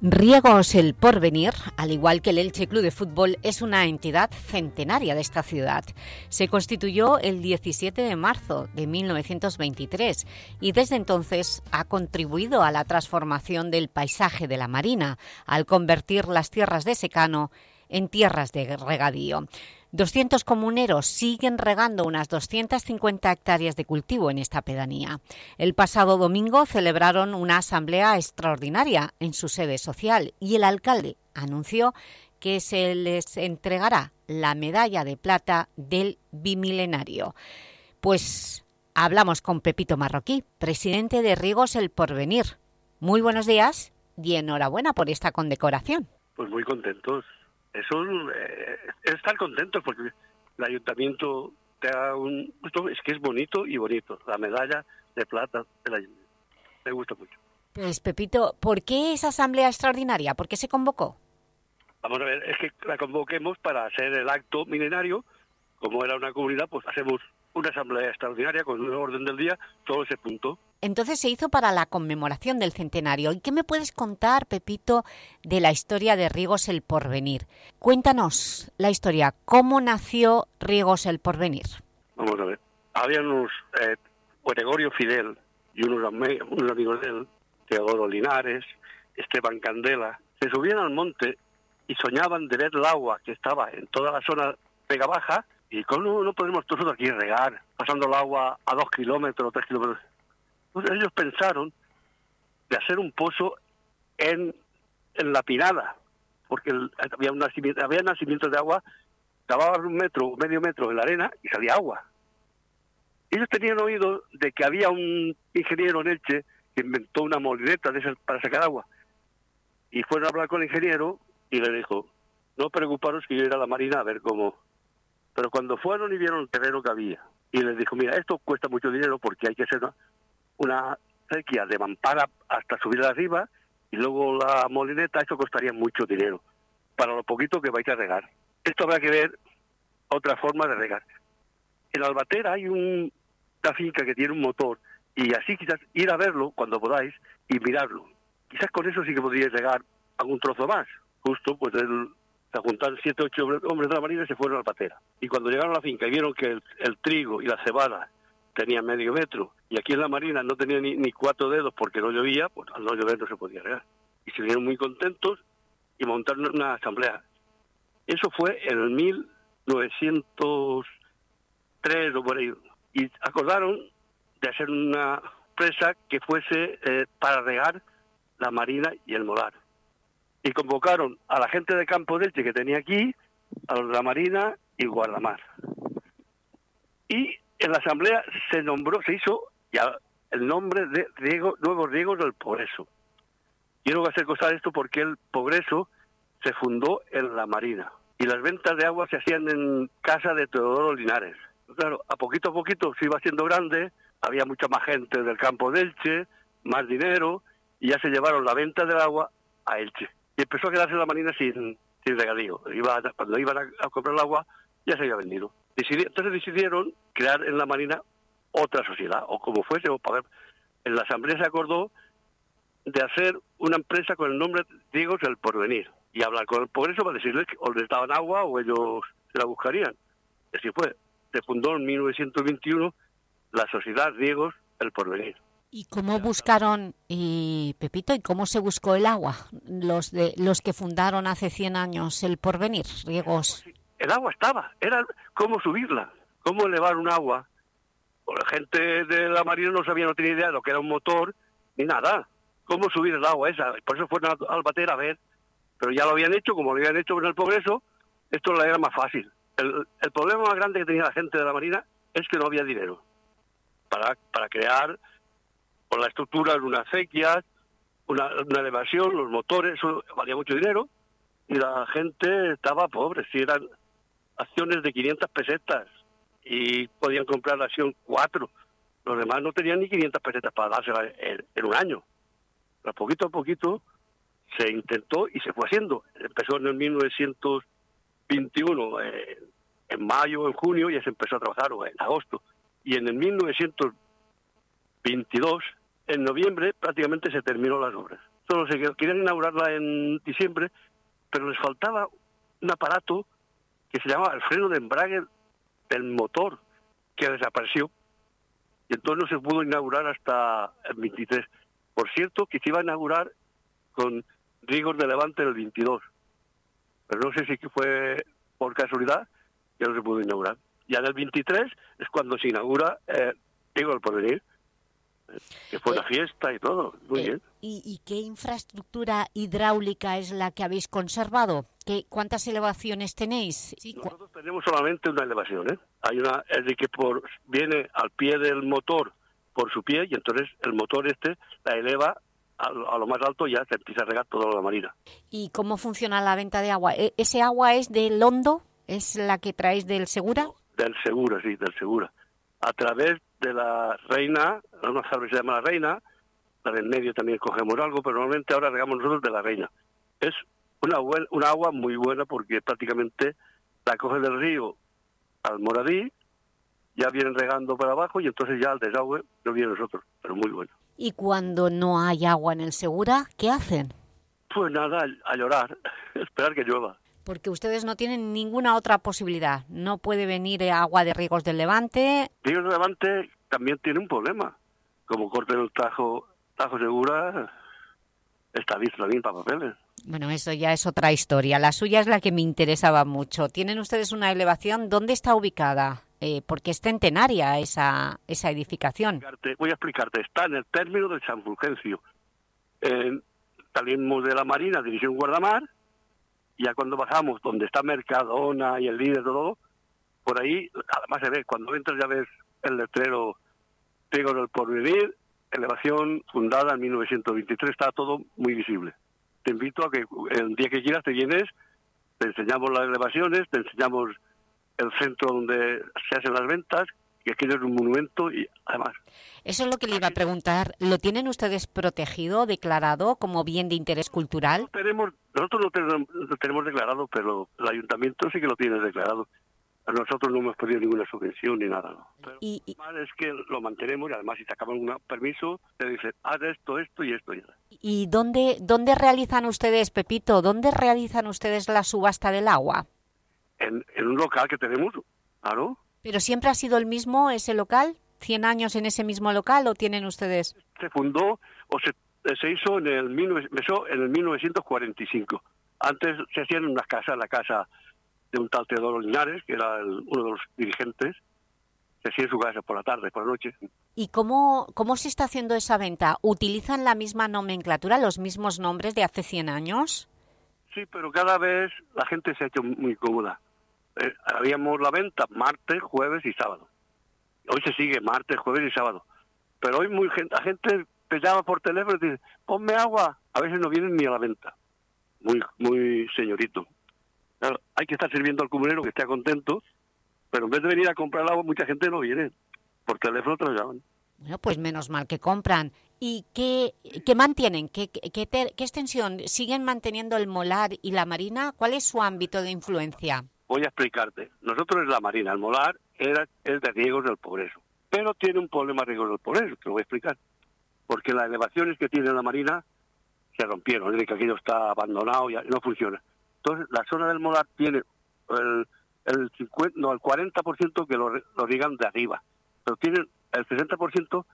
Riegos El Porvenir, al igual que el Elche Club de Fútbol, es una entidad centenaria de esta ciudad. Se constituyó el 17 de marzo de 1923 y desde entonces ha contribuido a la transformación del paisaje de la Marina al convertir las tierras de secano en tierras de regadío. 200 comuneros siguen regando unas 250 hectáreas de cultivo en esta pedanía. El pasado domingo celebraron una asamblea extraordinaria en su sede social y el alcalde anunció que se les entregará la medalla de plata del bimilenario. Pues hablamos con Pepito Marroquí, presidente de Riegos El Porvenir. Muy buenos días y enhorabuena por esta condecoración. Pues muy contentos eso eh, es estar contento porque el ayuntamiento te da un es que es bonito y bonito la medalla de plata del ayuntamiento me gusta mucho pues Pepito ¿por qué esa asamblea extraordinaria? ¿por qué se convocó? vamos a ver es que la convoquemos para hacer el acto milenario como era una comunidad pues hacemos una asamblea extraordinaria con un orden del día todo ese punto entonces se hizo para la conmemoración del centenario. ¿Y qué me puedes contar, Pepito, de la historia de Riegos el Porvenir? Cuéntanos la historia. ¿Cómo nació Riegos el Porvenir? Vamos a ver. Había unos... Eh, Gregorio Fidel y unos, amigos de él, Teodoro Linares, Esteban Candela, se subían al monte y soñaban de ver el agua que estaba en toda la zona Vega Baja y cómo no podemos todos aquí regar, pasando el agua a dos kilómetros, tres kilómetros ellos pensaron de hacer un pozo en, en la pinada, porque había, un nacimiento, había nacimientos de agua, cavaban un metro, medio metro en la arena y salía agua. Ellos tenían oído de que había un ingeniero en Elche que inventó una molineta para sacar agua. Y fueron a hablar con el ingeniero y le dijo, no preocuparos que yo iré a la marina a ver cómo. Pero cuando fueron y vieron el terreno que había, y les dijo, mira, esto cuesta mucho dinero porque hay que hacer una sequía de mampara hasta subir arriba y luego la molineta, eso costaría mucho dinero para lo poquito que vais a regar. Esto habrá que ver otra forma de regar. En Albatera hay un, una finca que tiene un motor y así quizás ir a verlo cuando podáis y mirarlo. Quizás con eso sí que podríais regar algún trozo más. Justo, pues el, se juntaron siete ocho hombres de la marina y se fueron a Albatera. Y cuando llegaron a la finca y vieron que el trigo y la cebada tenía medio metro y aquí en la marina no tenía ni, cuatro dedos porque no llovía, pues al no llover no se podía regar. Y se vinieron muy contentos y montaron una asamblea. Eso fue en el 1903 o por ahí. Y acordaron de hacer una presa que fuese eh, para regar la marina y el molar. Y convocaron a la gente de Campo Delche que tenía aquí, a la marina y guardamar. Y en la asamblea se nombró, se hizo ya el nombre de Riego, Nuevos Riegos del Progreso. Quiero hacer cosas esto porque el Progreso se fundó en la Marina y las ventas de agua se hacían en casa de Teodoro Linares. Claro, a poquito a poquito se iba haciendo grande, había mucha más gente del campo de Elche, más dinero, y ya se llevaron la venta del agua a Elche. Y empezó a quedarse la Marina sin, sin regadío. Iba, cuando iban a comprar el agua, ya se había vendido entonces decidieron crear en la Marina otra sociedad, o como fuese, o para En la Asamblea se acordó de hacer una empresa con el nombre Diego el Porvenir y hablar con el Progreso para decirles que o les daban agua o ellos se la buscarían. Así fue. Se fundó en 1921 la sociedad Diegos el Porvenir. ¿Y cómo buscaron, y Pepito, y cómo se buscó el agua? Los de los que fundaron hace 100 años el Porvenir, Riegos el agua estaba, era cómo subirla, cómo elevar un agua. la gente de la marina no sabía, no tenía idea de lo que era un motor, ni nada. Cómo subir el agua esa. Por eso fueron al bater a ver. Pero ya lo habían hecho, como lo habían hecho con el progreso, esto era más fácil. El, problema más grande que tenía la gente de la marina es que no había dinero para, para crear con la estructura de unas acequias, una, una elevación, los motores, eso valía mucho dinero y la gente estaba pobre, si eran acciones de 500 pesetas y podían comprar la acción 4. Los demás no tenían ni 500 pesetas para dárselas en, un año. Pero poquito a poquito se intentó y se fue haciendo. Empezó en el 1921, eh, en mayo, en junio, ya se empezó a trabajar, o en agosto. Y en el 1922, en noviembre, prácticamente se terminó las obras. Solo se querían inaugurarla en diciembre, pero les faltaba un aparato que se llamaba el freno de embrague del motor, que desapareció. Y entonces no se pudo inaugurar hasta el 23. Por cierto, que se iba a inaugurar con Rigor de Levante el 22. Pero no sé si fue por casualidad, ya no se pudo inaugurar. Ya del 23 es cuando se inaugura eh, Rigor del Porvenir que fue la fiesta y todo, muy eh, bien. ¿y, qué infraestructura hidráulica es la que habéis conservado? ¿Qué, ¿Cuántas elevaciones tenéis? Nosotros tenemos solamente una elevación, ¿eh? Hay una, es de que por, viene al pie del motor por su pie y entonces el motor este la eleva a, lo más alto y ya se empieza a regar toda la marina. ¿Y cómo funciona la venta de agua? ¿E, ¿Ese agua es del Hondo? ¿Es la que traéis del Segura? del Segura, sí, del Segura. A través de la reina, una árboles se llama la reina, la del medio también cogemos algo, pero normalmente ahora regamos nosotros de la reina. Es una, una agua muy buena porque prácticamente la coge del río al Moradí, ya vienen regando para abajo y entonces ya al desagüe no viene nosotros, pero muy bueno. ¿Y cuando no hay agua en el Segura, qué hacen? Pues nada, a llorar, esperar que llueva porque ustedes no tienen ninguna otra posibilidad. No puede venir agua de Ríos del Levante. Ríos del Levante también tiene un problema. Como corten el Tajo, Tajo Segura, está visto también para papeles. Bueno, eso ya es otra historia. La suya es la que me interesaba mucho. ¿Tienen ustedes una elevación? ¿Dónde está ubicada? Eh, porque es centenaria esa, esa edificación. Voy a explicarte. Está en el término de San Fulgencio. salimos de la Marina, División Guardamar, ya cuando bajamos donde está Mercadona y el líder todo, por ahí además se ve, cuando entras ya ves el letrero Trigo del Porvenir, elevación fundada en 1923, está todo muy visible. Te invito a que el día que quieras te vienes, te enseñamos las elevaciones, te enseñamos el centro donde se hacen las ventas, que aquello es un monumento y además... Eso es lo que le iba a preguntar. ¿Lo tienen ustedes protegido, declarado como bien de interés cultural? tenemos, nosotros tenemos, lo tenemos declarado, pero el ayuntamiento sí que lo tiene declarado. Nosotros no hemos pedido ninguna subvención ni nada. ¿no? y, es que lo mantenemos y además si te acaban un permiso te dicen haz esto, esto y esto. ¿Y dónde, dónde realizan ustedes, Pepito, dónde realizan ustedes la subasta del agua? En, en un local que tenemos, claro. ¿Pero siempre ha sido el mismo ese local? ¿100 años en ese mismo local o tienen ustedes? Se fundó o se, se hizo en el, en el 1945. Antes se hacían unas casas, la casa de un tal Teodoro Linares, que era uno de los dirigentes, se hacía su casa por la tarde, por la noche. ¿Y cómo, cómo se está haciendo esa venta? ¿Utilizan la misma nomenclatura, los mismos nombres de hace 100 años? Sí, pero cada vez la gente se ha hecho muy cómoda. Eh, habíamos la venta martes, jueves y sábado. Hoy se sigue martes, jueves y sábado. Pero hoy muy gente, la gente te llama por teléfono y dice, ponme agua. A veces no vienen ni a la venta. Muy, muy señorito. Hay que estar sirviendo al comunero que esté contento, pero en vez de venir a comprar agua, mucha gente no viene. Por teléfono te lo llaman. Bueno, pues menos mal que compran. ¿Y qué, qué mantienen? ¿Qué, qué, ¿Qué extensión? ¿Siguen manteniendo el molar y la marina? ¿Cuál es su ámbito de influencia? voy a explicarte. Nosotros es la Marina, el Molar era, es de riegos del Progreso, pero tiene un problema riegos del Progreso, te lo voy a explicar. Porque las elevaciones que tiene la Marina se rompieron, es que aquello está abandonado y no funciona. Entonces, la zona del Molar tiene el, el, 50, no, el 40% que lo, lo riegan de arriba, pero tiene el 60%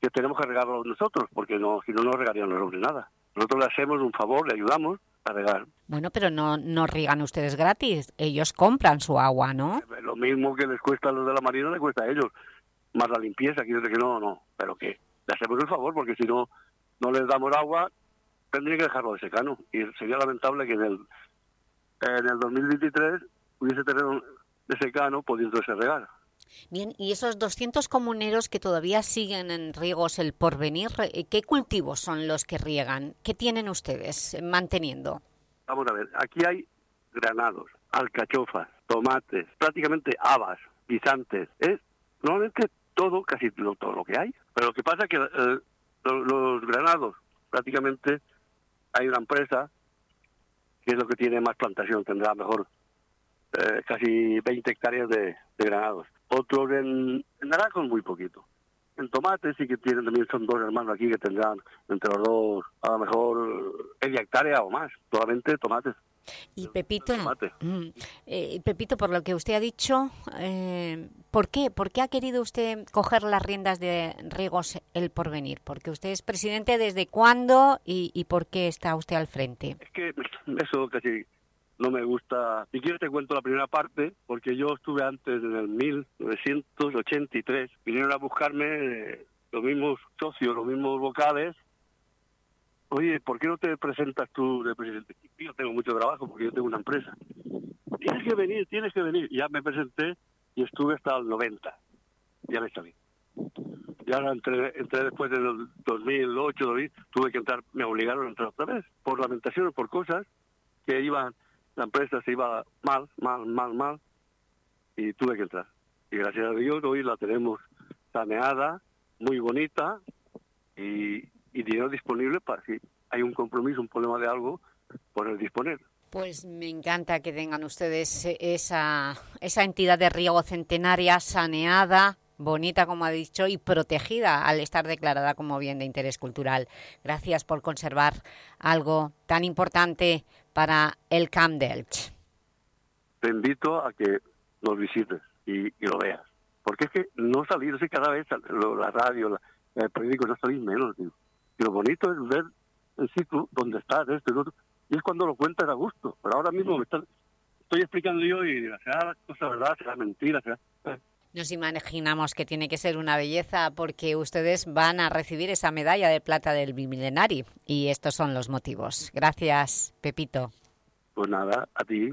que tenemos que regarlo nosotros, porque no, si no, no regarían nosotros nada. Nosotros le hacemos un favor, le ayudamos, a regar. Bueno, pero no, no riegan ustedes gratis, ellos compran su agua, ¿no? Lo mismo que les cuesta a los de la Marina, les cuesta a ellos, más la limpieza, quiero decir que no, no, pero que le hacemos el favor, porque si no, no les damos agua, tendría que dejarlo de secano, y sería lamentable que en el, en el 2023 hubiese tenido de secano pudiéndose regar. Bien, y esos 200 comuneros que todavía siguen en riegos el porvenir, eh, ¿qué cultivos son los que riegan? ¿Qué tienen ustedes manteniendo? Vamos a ver, aquí hay granados, alcachofas, tomates, prácticamente habas, guisantes. Es, normalmente todo, casi todo lo que hay. Pero lo que pasa es que eh, los, granados, prácticamente hay una empresa que es lo que tiene más plantación, tendrá mejor eh, casi 20 hectáreas de, granados. Otros en, en naranjos muy poquito. En tomates sí que tienen también, son dos hermanos aquí que tendrán entre los dos a lo mejor media hectárea o más, solamente tomates. Y Pepito, mm, eh, Pepito, por lo que usted ha dicho, eh, ¿por qué? ¿Por qué ha querido usted coger las riendas de Riegos El Porvenir? Porque usted es presidente desde cuándo y, y por qué está usted al frente. Es que eso casi no me gusta. Si quieres te cuento la primera parte, porque yo estuve antes en el 1983. Vinieron a buscarme eh, los mismos socios, los mismos vocales oye, ¿por qué no te presentas tú de presidente? Yo tengo mucho trabajo porque yo tengo una empresa. Tienes que venir, tienes que venir. ya me presenté y estuve hasta el 90. Ya me salí. Ya entré, después del 2008, 2000, tuve que entrar, me obligaron a entrar otra vez, por lamentaciones, por cosas que iban, la empresa se iba mal, mal, mal, mal, y tuve que entrar. Y gracias a Dios hoy la tenemos saneada, muy bonita, y dinero disponible para si hay un compromiso, un problema de algo, poder disponer. Pues me encanta que tengan ustedes esa, esa entidad de riego centenaria saneada, bonita, como ha dicho, y protegida al estar declarada como bien de interés cultural. Gracias por conservar algo tan importante para el Camp Delch. Te invito a que nos visites y, lo veas. Porque es que no salir, cada vez la radio, el periódico no salís menos, digo. Y lo bonito es ver el sitio donde estás, esto y otro. Y es cuando lo cuentas a gusto. Pero ahora mismo me estoy explicando yo y será la cosa verdad, será mentira, será... Nos imaginamos que tiene que ser una belleza porque ustedes van a recibir esa medalla de plata del Bimilenari y estos son los motivos. Gracias, Pepito. Pues nada, a ti.